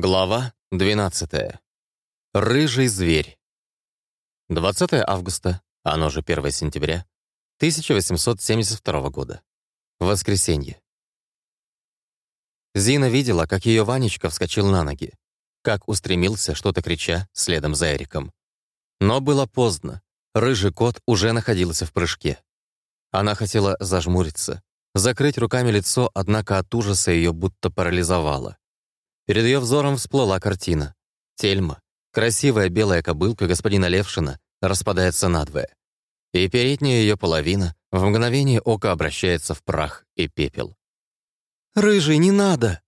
Глава 12. Рыжий зверь. 20 августа, оно же 1 сентября, 1872 года. Воскресенье. Зина видела, как ее Ванечка вскочил на ноги, как устремился, что-то крича, следом за Эриком. Но было поздно. Рыжий кот уже находился в прыжке. Она хотела зажмуриться, закрыть руками лицо, однако от ужаса ее будто парализовало. Перед ее взором всплыла картина. Тельма, красивая белая кобылка господина Левшина, распадается надвое. И передняя ее половина в мгновение ока обращается в прах и пепел. «Рыжий, не надо!»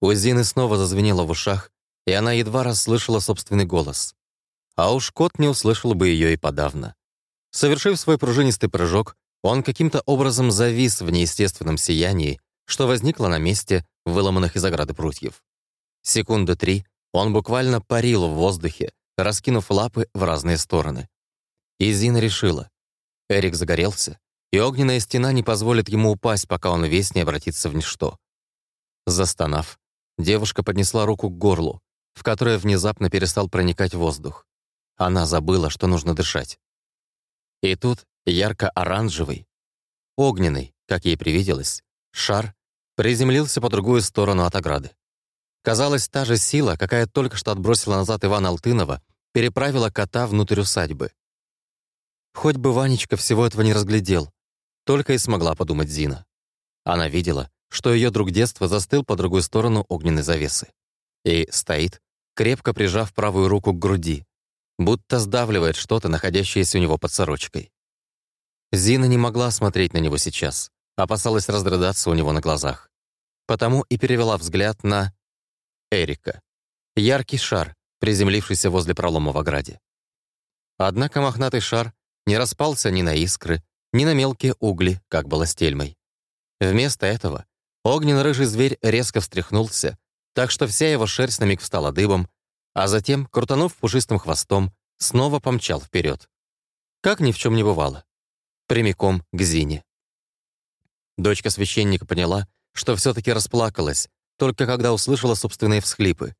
У Зины снова зазвенело в ушах, и она едва расслышала собственный голос. А уж кот не услышал бы ее и подавно. Совершив свой пружинистый прыжок, он каким-то образом завис в неестественном сиянии, что возникло на месте выломанных из ограды прутьев. Секунды три он буквально парил в воздухе, раскинув лапы в разные стороны. И Зина решила. Эрик загорелся, и огненная стена не позволит ему упасть, пока он весь не обратится в ничто. Застонав, девушка поднесла руку к горлу, в которое внезапно перестал проникать воздух. Она забыла, что нужно дышать. И тут ярко-оранжевый, огненный, как ей привиделось, шар приземлился по другую сторону от ограды. Казалось, та же сила, какая только что отбросила назад Ивана Алтынова, переправила кота внутрь усадьбы. Хоть бы Ванечка всего этого не разглядел, только и смогла подумать Зина. Она видела, что ее друг детства застыл по другую сторону огненной завесы. И стоит, крепко прижав правую руку к груди, будто сдавливает что-то, находящееся у него под сорочкой. Зина не могла смотреть на него сейчас, опасалась разрыдаться у него на глазах. Потому и перевела взгляд на Эрика. Яркий шар, приземлившийся возле пролома в ограде. Однако мохнатый шар не распался ни на искры, ни на мелкие угли, как было с тельмой. Вместо этого огненно-рыжий зверь резко встряхнулся, так что вся его шерсть на миг встала дыбом, а затем, крутанув пушистым хвостом, снова помчал вперед. Как ни в чем не бывало. Прямиком к Зине. Дочка священника поняла, что все таки расплакалась, только когда услышала собственные всхлипы.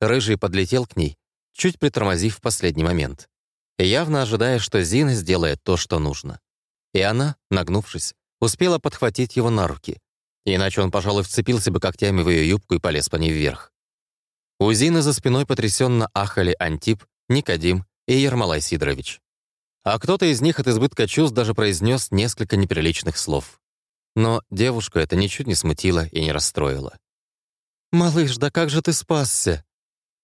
Рыжий подлетел к ней, чуть притормозив в последний момент, явно ожидая, что Зина сделает то, что нужно. И она, нагнувшись, успела подхватить его на руки, иначе он, пожалуй, вцепился бы когтями в ее юбку и полез по ней вверх. У Зины за спиной потрясенно ахали Антип, Никодим и Ермолай Сидорович. А кто-то из них от избытка чувств даже произнес несколько неприличных слов. Но девушку это ничуть не смутило и не расстроило. «Малыш, да как же ты спасся?»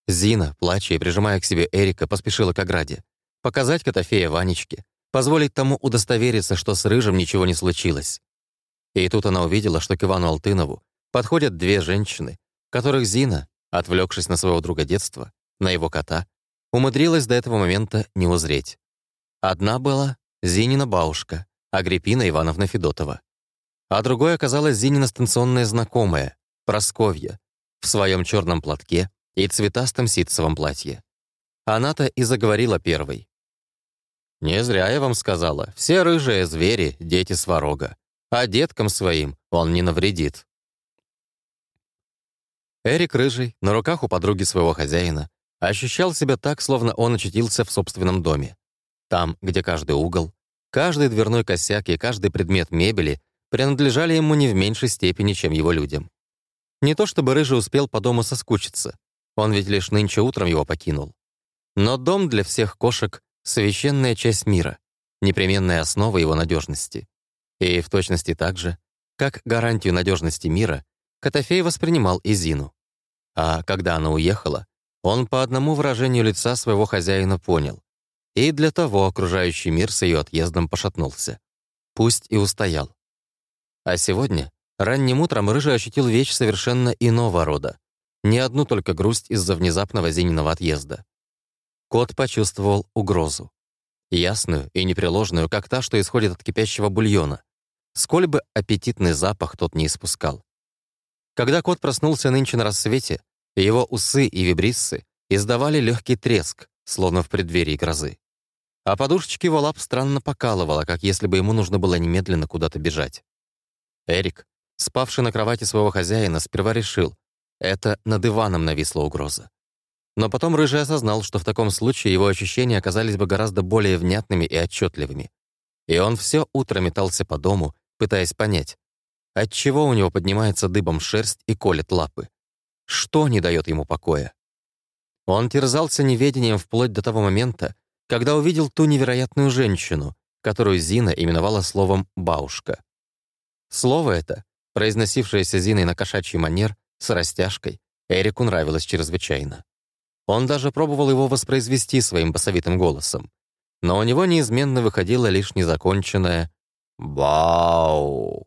Зина, плача и прижимая к себе Эрика, поспешила к ограде. Показать Котофея Ванечке, позволить тому удостовериться, что с Рыжим ничего не случилось. И тут она увидела, что к Ивану Алтынову подходят две женщины, которых Зина, отвлекшись на своего друга детства, на его кота, умудрилась до этого момента не узреть. Одна была Зинина бабушка, Агриппина Ивановна Федотова. А другой оказалась Зинина станционная знакомая, Просковья, в своем черном платке и цветастом ситцевом платье. Она-то и заговорила первой. «Не зря я вам сказала, все рыжие звери — дети сварога, а деткам своим он не навредит». Эрик Рыжий, на руках у подруги своего хозяина, ощущал себя так, словно он очутился в собственном доме. Там, где каждый угол, каждый дверной косяк и каждый предмет мебели принадлежали ему не в меньшей степени, чем его людям. Не то чтобы Рыжий успел по дому соскучиться. Он ведь лишь нынче утром его покинул. Но дом для всех кошек — священная часть мира, непременная основа его надежности. И в точности так же, как гарантию надежности мира, Котофей воспринимал и Зину. А когда она уехала, он по одному выражению лица своего хозяина понял. И для того окружающий мир с ее отъездом пошатнулся. Пусть и устоял. А сегодня Ранним утром Рыжий ощутил вещь совершенно иного рода. Не одну только грусть из-за внезапного зимнего отъезда. Кот почувствовал угрозу. Ясную и непреложную, как та, что исходит от кипящего бульона. Сколь бы аппетитный запах тот не испускал. Когда кот проснулся нынче на рассвете, его усы и вибриссы издавали легкий треск, словно в преддверии грозы. А подушечки его лап странно покалывало, как если бы ему нужно было немедленно куда-то бежать. Эрик, спавший на кровати своего хозяина, сперва решил, Это над Иваном нависла угроза. Но потом Рыжий осознал, что в таком случае его ощущения оказались бы гораздо более внятными и отчетливыми. И он все утро метался по дому, пытаясь понять, отчего у него поднимается дыбом шерсть и колет лапы. Что не дает ему покоя? Он терзался неведением вплоть до того момента, когда увидел ту невероятную женщину, которую Зина именовала словом «бабушка». Слово это, произносившееся Зиной на кошачий манер, с растяжкой, Эрику нравилось чрезвычайно. Он даже пробовал его воспроизвести своим басовитым голосом. Но у него неизменно выходило лишь незаконченное «Бау».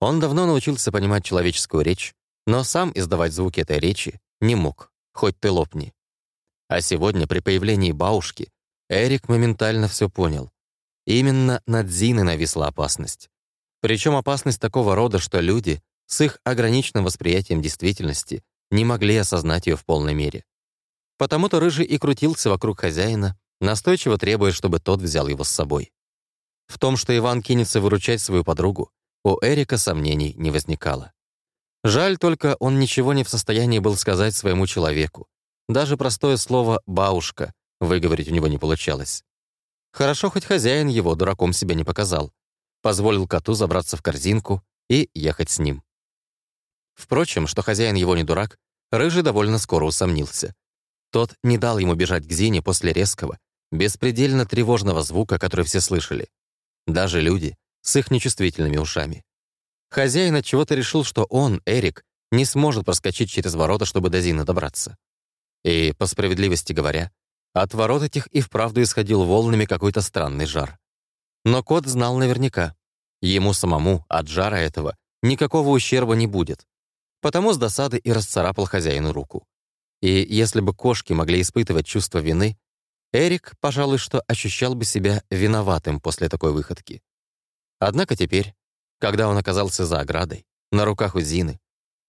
Он давно научился понимать человеческую речь, но сам издавать звуки этой речи не мог, хоть ты лопни. А сегодня, при появлении бабушки, Эрик моментально все понял. Именно над Зиной нависла опасность. Причем опасность такого рода, что люди с их ограниченным восприятием действительности не могли осознать ее в полной мере. Потому-то Рыжий и крутился вокруг хозяина, настойчиво требуя, чтобы тот взял его с собой. В том, что Иван кинется выручать свою подругу, у Эрика сомнений не возникало. Жаль только, он ничего не в состоянии был сказать своему человеку. Даже простое слово «бабушка» выговорить у него не получалось. Хорошо, хоть хозяин его дураком себя не показал. Позволил коту забраться в корзинку и ехать с ним. Впрочем, что хозяин его не дурак, Рыжий довольно скоро усомнился. Тот не дал ему бежать к Зине после резкого, беспредельно тревожного звука, который все слышали. Даже люди с их нечувствительными ушами. Хозяин от чего-то решил, что он, Эрик, не сможет проскочить через ворота, чтобы до Зины добраться. И, по справедливости говоря, от ворот этих и вправду исходил волнами какой-то странный жар. Но кот знал наверняка. Ему самому от жара этого никакого ущерба не будет. Потому с досады и расцарапал хозяину руку. И если бы кошки могли испытывать чувство вины, Эрик, пожалуй, что ощущал бы себя виноватым после такой выходки. Однако теперь, когда он оказался за оградой, на руках у Зины,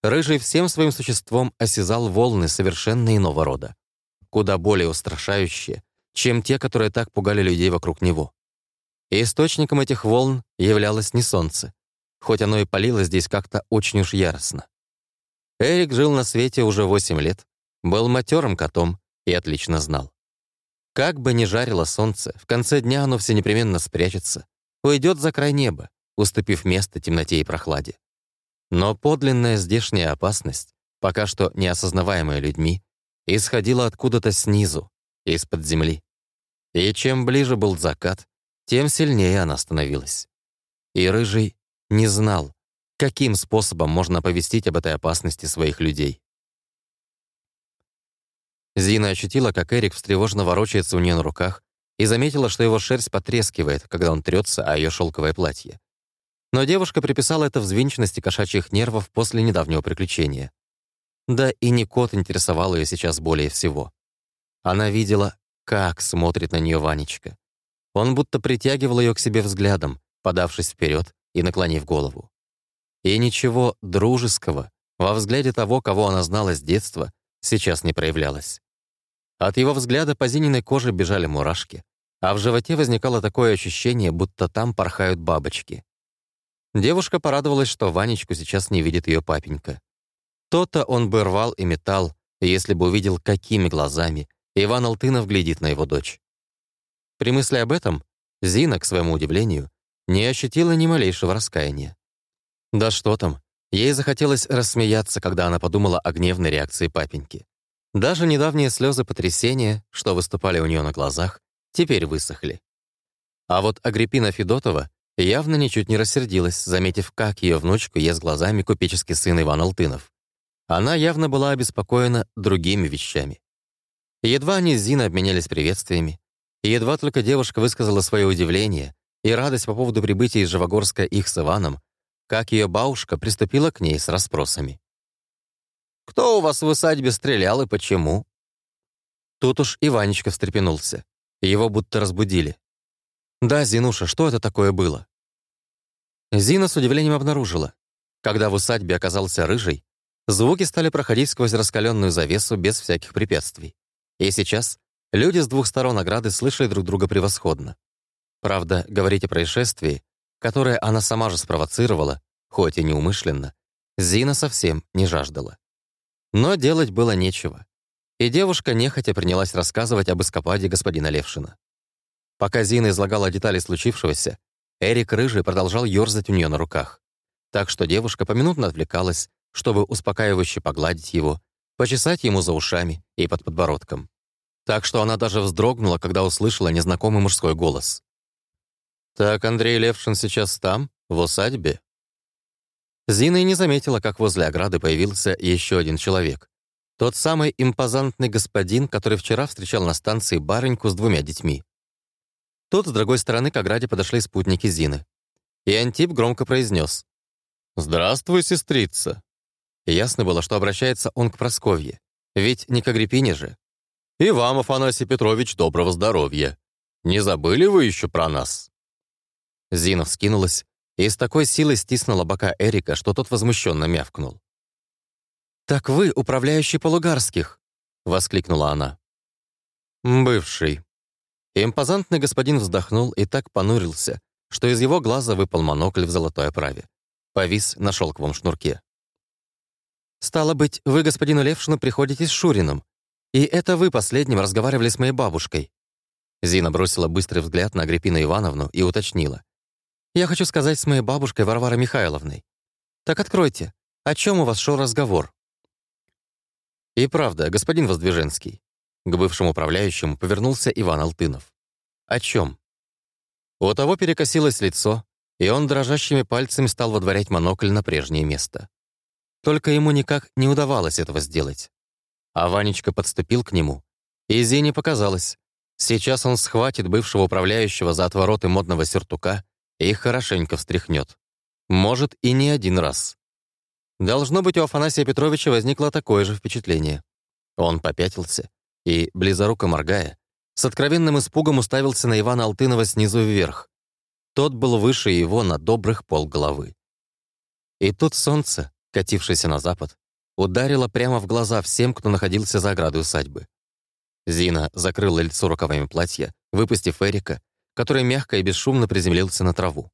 Рыжий всем своим существом осязал волны совершенно иного рода, куда более устрашающие, чем те, которые так пугали людей вокруг него. И источником этих волн являлось не солнце, хоть оно и палило здесь как-то очень уж яростно. Эрик жил на свете уже 8 лет, был матерым котом и отлично знал. Как бы ни жарило солнце, в конце дня оно все непременно спрячется, уйдет за край неба, уступив место темноте и прохладе. Но подлинная здешняя опасность, пока что неосознаваемая людьми, исходила откуда-то снизу, из-под земли. И чем ближе был закат, тем сильнее она становилась. И Рыжий не знал, каким способом можно оповестить об этой опасности своих людей. Зина ощутила, как Эрик встревоженно ворочается у нее на руках и заметила, что его шерсть потрескивает, когда он трется о ее шелковое платье. Но девушка приписала это взвинченности кошачьих нервов после недавнего приключения. Да и не кот интересовал ее сейчас более всего. Она видела, как смотрит на нее Ванечка. Он будто притягивал ее к себе взглядом, подавшись вперед и наклонив голову. И ничего дружеского во взгляде того, кого она знала с детства, сейчас не проявлялось. От его взгляда по Зининой коже бежали мурашки, а в животе возникало такое ощущение, будто там порхают бабочки. Девушка порадовалась, что Ванечку сейчас не видит ее папенька. То-то он бы рвал и метал, если бы увидел, какими глазами Иван Алтынов глядит на его дочь. При мысли об этом Зина, к своему удивлению, не ощутила ни малейшего раскаяния. Да что там, ей захотелось рассмеяться, когда она подумала о гневной реакции папеньки. Даже недавние слезы потрясения, что выступали у нее на глазах, теперь высохли. А вот Агриппина Федотова явно ничуть не рассердилась, заметив, как ее внучку ест глазами купеческий сын Иван Алтынов. Она явно была обеспокоена другими вещами. Едва они с Зиной обменялись приветствиями, и едва только девушка высказала свое удивление и радость по поводу прибытия из Живогорска их с Иваном, как ее бабушка приступила к ней с расспросами. Кто у вас в усадьбе стрелял и почему?» Тут уж Иванечка встрепенулся. Его будто разбудили. «Да, Зинуша, что это такое было?» Зина с удивлением обнаружила. Когда в усадьбе оказался рыжий, звуки стали проходить сквозь раскаленную завесу без всяких препятствий. И сейчас люди с двух сторон ограды слышали друг друга превосходно. Правда, говорить о происшествии, которое она сама же спровоцировала, хоть и неумышленно, Зина совсем не жаждала. Но делать было нечего. И девушка нехотя принялась рассказывать об эскападе господина Левшина. Пока Зина излагала детали случившегося, Эрик Рыжий продолжал ёрзать у нее на руках. Так что девушка поминутно отвлекалась, чтобы успокаивающе погладить его, почесать ему за ушами и под подбородком. Так что она даже вздрогнула, когда услышала незнакомый мужской голос. «Так Андрей Левшин сейчас там, в усадьбе?» Зина и не заметила, как возле ограды появился еще один человек. Тот самый импозантный господин, который вчера встречал на станции барыньку с двумя детьми. Тут, с другой стороны, к ограде подошли спутники Зины. И Антип громко произнес. «Здравствуй, сестрица!» Ясно было, что обращается он к Просковье. Ведь не к Агриппине же. «И вам, Афанасий Петрович, доброго здоровья! Не забыли вы еще про нас?» Зина вскинулась и с такой силой стиснула бока Эрика, что тот возмущенно мявкнул. «Так вы управляющий Полугарских!» — воскликнула она. «Бывший». Импозантный господин вздохнул и так понурился, что из его глаза выпал монокль в золотой оправе. Повис на шелковом шнурке. «Стало быть, вы господину Левшину приходите с Шуриным, и это вы последним разговаривали с моей бабушкой». Зина бросила быстрый взгляд на Агриппину Ивановну и уточнила. Я хочу сказать с моей бабушкой Варварой Михайловной. Так откройте, о чем у вас шел разговор?» И правда, господин Воздвиженский. К бывшему управляющему повернулся Иван Алтынов. «О чем?» У того перекосилось лицо, и он дрожащими пальцами стал водворять монокль на прежнее место. Только ему никак не удавалось этого сделать. А Ванечка подступил к нему, и Зине показалось, сейчас он схватит бывшего управляющего за отвороты модного сюртука и хорошенько встряхнет. Может, и не один раз. Должно быть, у Афанасия Петровича возникло такое же впечатление. Он попятился и, близоруко моргая, с откровенным испугом уставился на Ивана Алтынова снизу вверх. Тот был выше его на добрых полголовы. И тут солнце, катившееся на запад, ударило прямо в глаза всем, кто находился за оградой усадьбы. Зина закрыла лицо рукавами платья, выпустив Эрика, который мягко и бесшумно приземлился на траву.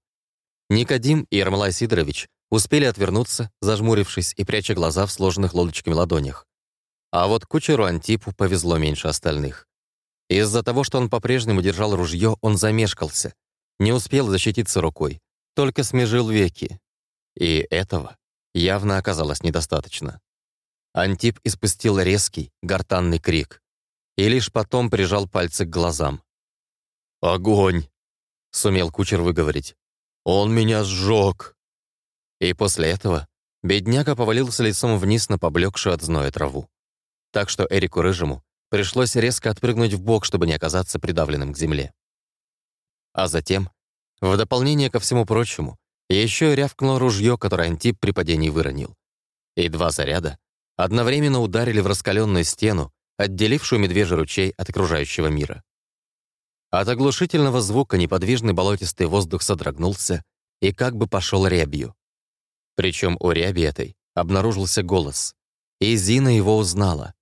Никодим и Ермолай Сидорович успели отвернуться, зажмурившись и пряча глаза в сложенных лодочками ладонях. А вот кучеру Антипу повезло меньше остальных. Из-за того, что он по-прежнему держал ружье, он замешкался, не успел защититься рукой, только смежил веки. И этого явно оказалось недостаточно. Антип испустил резкий, гортанный крик и лишь потом прижал пальцы к глазам. «Огонь!» — сумел кучер выговорить. «Он меня сжег!» И после этого бедняга повалился лицом вниз на поблекшую от зноя траву. Так что Эрику Рыжему пришлось резко отпрыгнуть в бок, чтобы не оказаться придавленным к земле. А затем, в дополнение ко всему прочему, еще рявкнуло ружье, которое Антип при падении выронил. И два заряда одновременно ударили в раскаленную стену, отделившую медвежий ручей от окружающего мира. От оглушительного звука неподвижный болотистый воздух содрогнулся и как бы пошел рябью. Причем у ряби этой обнаружился голос, и Зина его узнала.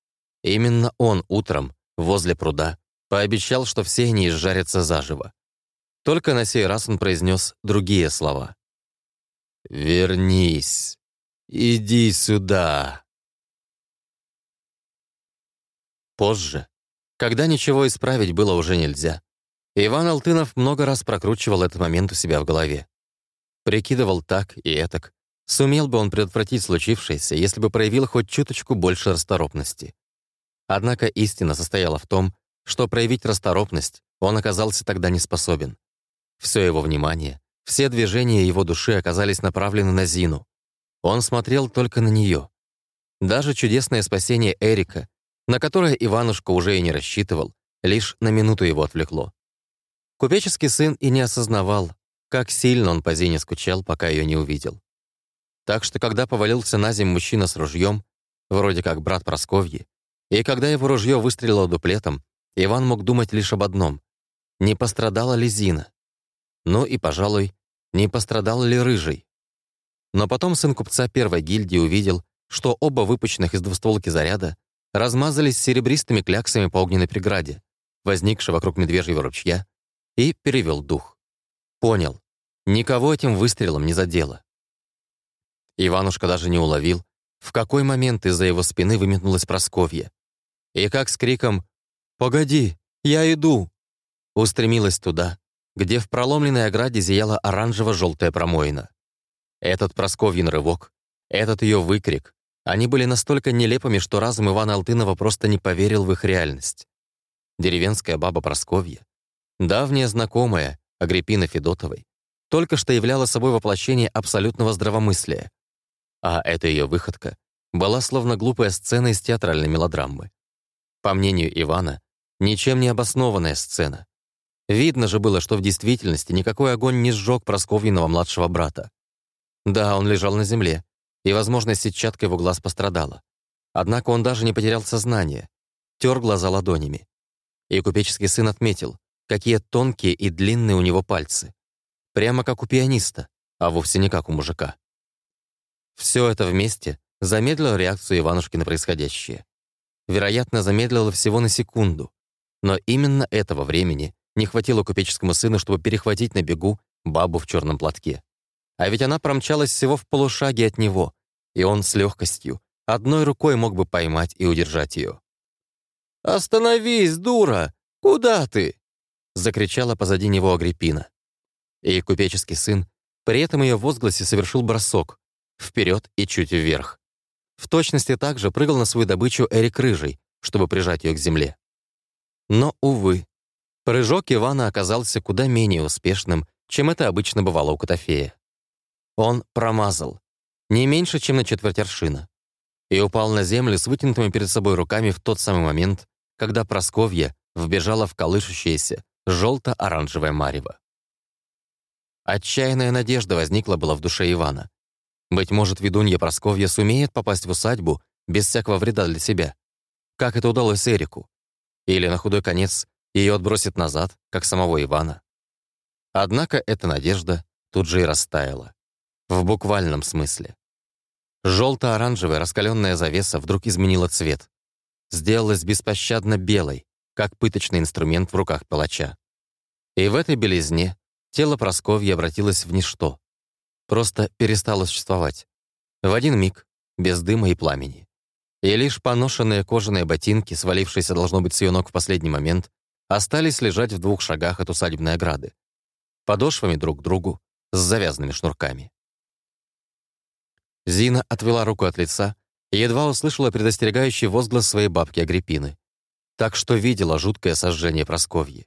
Именно он утром, возле пруда, пообещал, что все они изжарятся заживо. Только на сей раз он произнес другие слова. «Вернись! Иди сюда!» Позже, когда ничего исправить было уже нельзя, Иван Алтынов много раз прокручивал этот момент у себя в голове. Прикидывал так и этак. Сумел бы он предотвратить случившееся, если бы проявил хоть чуточку больше расторопности. Однако истина состояла в том, что проявить расторопность он оказался тогда не способен. Все его внимание, все движения его души оказались направлены на Зину. Он смотрел только на нее. Даже чудесное спасение Эрика, на которое Иванушка уже и не рассчитывал, лишь на минуту его отвлекло. Купеческий сын и не осознавал, как сильно он по Зине скучал, пока ее не увидел. Так что, когда повалился на землю мужчина с ружьем, вроде как брат Просковьи, и когда его ружье выстрелило дуплетом, Иван мог думать лишь об одном — не пострадала ли Зина? Ну и, пожалуй, не пострадал ли Рыжий? Но потом сын купца первой гильдии увидел, что оба выпущенных из двустволки заряда размазались серебристыми кляксами по огненной преграде, возникшей вокруг медвежьего ручья, и перевел дух. Понял, никого этим выстрелом не задело. Иванушка даже не уловил, в какой момент из-за его спины выметнулась Просковья. И как с криком «Погоди, я иду!» устремилась туда, где в проломленной ограде зияла оранжево-желтая промоина. Этот Просковьин рывок, этот ее выкрик, они были настолько нелепыми, что разум Ивана Алтынова просто не поверил в их реальность. Деревенская баба Просковья, давняя знакомая Агриппина Федотовой, только что являла собой воплощение абсолютного здравомыслия. А эта ее выходка была словно глупая сцена из театральной мелодрамы. По мнению Ивана, ничем не обоснованная сцена. Видно же было, что в действительности никакой огонь не сжег Просковьиного младшего брата. Да, он лежал на земле, и, возможно, сетчатка его глаз пострадала. Однако он даже не потерял сознание, тер глаза ладонями. И купеческий сын отметил, какие тонкие и длинные у него пальцы. Прямо как у пианиста, а вовсе не как у мужика. Все это вместе замедлило реакцию Иванушки на происходящее. Вероятно, замедлило всего на секунду. Но именно этого времени не хватило купеческому сыну, чтобы перехватить на бегу бабу в черном платке. А ведь она промчалась всего в полушаге от него, и он с легкостью, одной рукой мог бы поймать и удержать ее. «Остановись, дура! Куда ты?» закричала позади него Агриппина. И купеческий сын при этом ее возгласе совершил бросок вперед и чуть вверх. В точности также прыгал на свою добычу Эрик Рыжий, чтобы прижать ее к земле. Но, увы, прыжок Ивана оказался куда менее успешным, чем это обычно бывало у Котофея. Он промазал, не меньше, чем на четверть аршина, и упал на землю с вытянутыми перед собой руками в тот самый момент, когда Просковья вбежала в колышущееся желто-оранжевое марево. Отчаянная надежда возникла была в душе Ивана. Быть может, ведунья Просковья сумеет попасть в усадьбу без всякого вреда для себя. Как это удалось Эрику? Или, на худой конец, ее отбросит назад, как самого Ивана? Однако эта надежда тут же и растаяла. В буквальном смысле. Желто-оранжевая раскаленная завеса вдруг изменила цвет. Сделалась беспощадно белой, как пыточный инструмент в руках палача. И в этой белизне Тело Просковьи обратилось в ничто. Просто перестало существовать. В один миг, без дыма и пламени. И лишь поношенные кожаные ботинки, свалившиеся, должно быть, с ее ног в последний момент, остались лежать в двух шагах от усадебной ограды, подошвами друг к другу, с завязанными шнурками. Зина отвела руку от лица и едва услышала предостерегающий возглас своей бабки Агриппины. Так что видела жуткое сожжение Просковьи.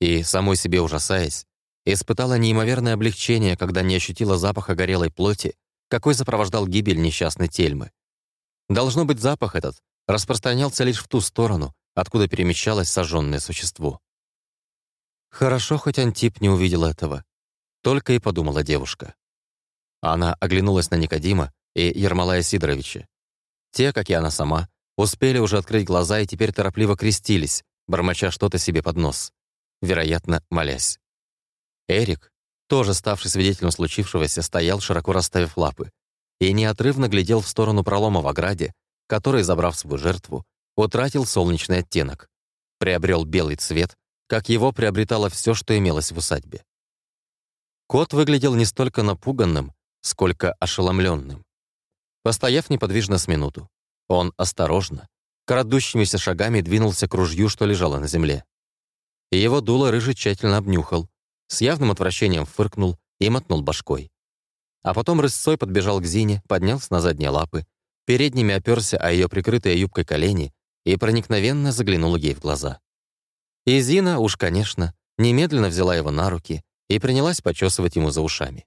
И, самой себе ужасаясь, Испытала неимоверное облегчение, когда не ощутила запаха горелой плоти, какой сопровождал гибель несчастной Тельмы. Должно быть, запах этот распространялся лишь в ту сторону, откуда перемещалось сожженное существо. Хорошо, хоть Антип не увидел этого. Только и подумала девушка. Она оглянулась на Никодима и Ермолая Сидоровича. Те, как и она сама, успели уже открыть глаза и теперь торопливо крестились, бормоча что-то себе под нос, вероятно, молясь. Эрик, тоже ставший свидетелем случившегося, стоял, широко расставив лапы, и неотрывно глядел в сторону пролома в ограде, который, забрав свою жертву, утратил солнечный оттенок, приобрел белый цвет, как его приобретало все, что имелось в усадьбе. Кот выглядел не столько напуганным, сколько ошеломленным. Постояв неподвижно с минуту, он осторожно, крадущимися шагами двинулся к ружью, что лежало на земле. И его дуло рыжий тщательно обнюхал, с явным отвращением фыркнул и мотнул башкой. А потом рысцой подбежал к Зине, поднялся на задние лапы, передними оперся о ее прикрытые юбкой колени и проникновенно заглянул ей в глаза. И Зина, уж, конечно, немедленно взяла его на руки и принялась почесывать ему за ушами.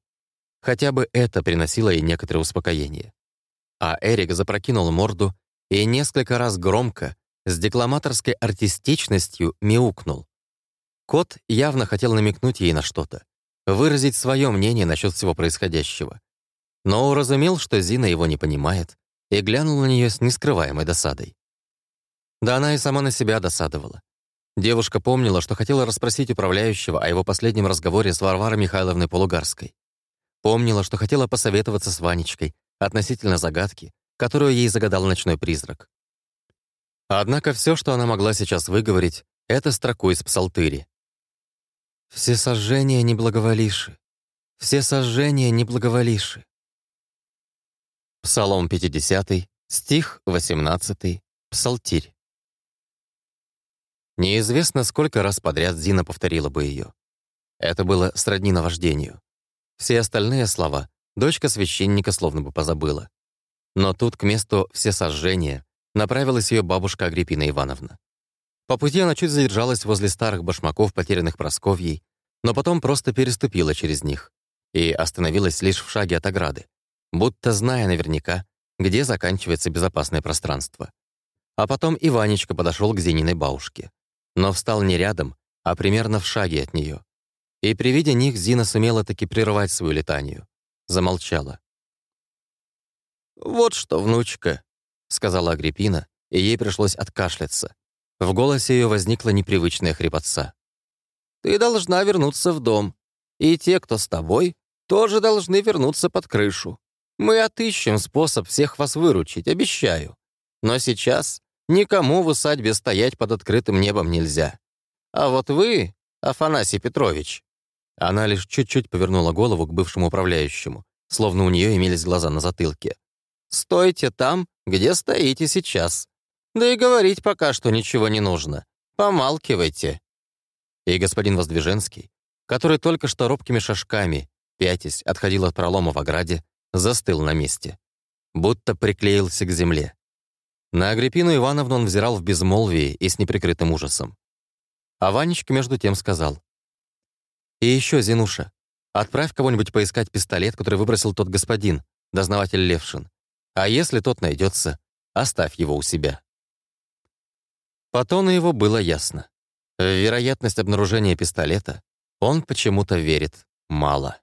Хотя бы это приносило ей некоторое успокоение. А Эрик запрокинул морду и несколько раз громко, с декламаторской артистичностью мяукнул, Кот явно хотел намекнуть ей на что-то, выразить свое мнение насчет всего происходящего. Но уразумел, что Зина его не понимает, и глянул на нее с нескрываемой досадой. Да она и сама на себя досадовала. Девушка помнила, что хотела расспросить управляющего о его последнем разговоре с Варварой Михайловной Полугарской. Помнила, что хотела посоветоваться с Ванечкой относительно загадки, которую ей загадал ночной призрак. Однако все, что она могла сейчас выговорить, это строку из псалтыри. Все сожжения не благоволиши, все сожжения не благоволиши. Псалом 50, стих 18, Псалтирь. Неизвестно, сколько раз подряд Зина повторила бы ее. Это было сродни наваждению. Все остальные слова дочка священника словно бы позабыла. Но тут к месту всесожжения направилась ее бабушка Агриппина Ивановна. По пути она чуть задержалась возле старых башмаков, потерянных Просковьей, но потом просто переступила через них и остановилась лишь в шаге от ограды, будто зная наверняка, где заканчивается безопасное пространство. А потом Иванечка подошел к Зининой бабушке, но встал не рядом, а примерно в шаге от нее. И при виде них Зина сумела таки прервать свою летанию. Замолчала. «Вот что, внучка», — сказала Агриппина, и ей пришлось откашляться. В голосе ее возникла непривычная хрипотца. «Ты должна вернуться в дом, и те, кто с тобой, тоже должны вернуться под крышу. Мы отыщем способ всех вас выручить, обещаю. Но сейчас никому в усадьбе стоять под открытым небом нельзя. А вот вы, Афанасий Петрович...» Она лишь чуть-чуть повернула голову к бывшему управляющему, словно у нее имелись глаза на затылке. «Стойте там, где стоите сейчас. Да и говорить пока что ничего не нужно. Помалкивайте». И господин Воздвиженский, который только что робкими шажками, пятясь, отходил от пролома в ограде, застыл на месте. Будто приклеился к земле. На Агриппину Ивановну он взирал в безмолвии и с неприкрытым ужасом. А Ванечка между тем сказал. «И еще, Зинуша, отправь кого-нибудь поискать пистолет, который выбросил тот господин, дознаватель Левшин. А если тот найдется, оставь его у себя». По тону его было ясно. В вероятность обнаружения пистолета он почему-то верит мало.